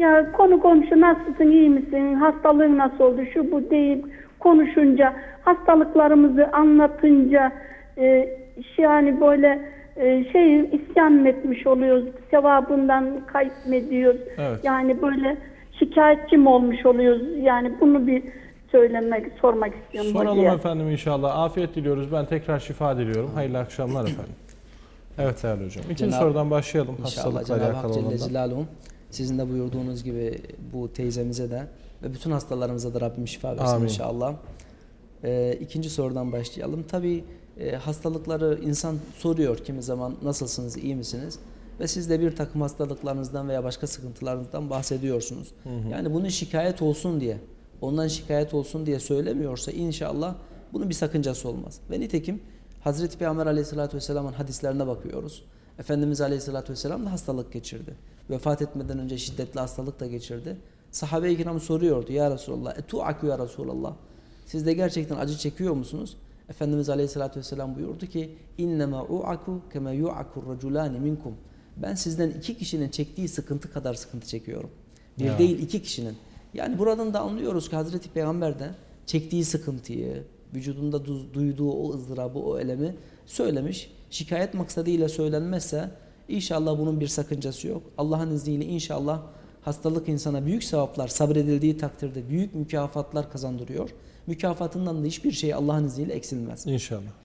Ya konu komşu nasılsın, iyi misin, hastalığın nasıl oldu, şu bu deyip konuşunca, hastalıklarımızı anlatınca e, şey yani böyle e, şey isyan etmiş oluyoruz, sevabından kayıp mı ediyoruz? Evet. Yani böyle şikayetçi mi olmuş oluyoruz? Yani bunu bir söylemek, sormak istiyorum Soralım hocaya. efendim inşallah. Afiyet diliyoruz. Ben tekrar şifa diliyorum. Hayırlı akşamlar efendim. Evet değerli hocam. İkinci Cenab- sorudan başlayalım. İnşallah Hastalıkla Cenab-ı alakalı Hak Celle olandan. Celaluhu sizin de buyurduğunuz gibi bu teyzemize de ve bütün hastalarımıza da Rabbim şifa versin Amin. inşallah. Ee, ikinci sorudan başlayalım. Tabi hastalıkları insan soruyor kimi zaman nasılsınız, iyi misiniz? Ve siz de bir takım hastalıklarınızdan veya başka sıkıntılarınızdan bahsediyorsunuz. Yani bunu şikayet olsun diye, ondan şikayet olsun diye söylemiyorsa inşallah bunun bir sakıncası olmaz. Ve nitekim Hazreti Peygamber Aleyhisselatü Vesselam'ın hadislerine bakıyoruz. Efendimiz Aleyhisselatü Vesselam da hastalık geçirdi. Vefat etmeden önce şiddetli hastalık da geçirdi. Sahabe-i kiram soruyordu ya Resulallah, etu'aku ya Resulallah. Siz de gerçekten acı çekiyor musunuz? Efendimiz Aleyhisselatü Vesselam buyurdu ki innema u'aku kema yu'aku raculani minkum. Ben sizden iki kişinin çektiği sıkıntı kadar sıkıntı çekiyorum. Bir Ya. değil iki kişinin. Yani buradan da anlıyoruz ki Hazreti Peygamber de çektiği sıkıntıyı, vücudunda du- duyduğu o ızdırabı, o elemi söylemiş. Şikayet maksadıyla söylenmezse inşallah bunun bir sakıncası yok. Allah'ın izniyle inşallah hastalık insana büyük sevaplar sabredildiği takdirde büyük mükafatlar kazandırıyor. Mükafatından da hiçbir şey Allah'ın izniyle eksilmez. İnşallah.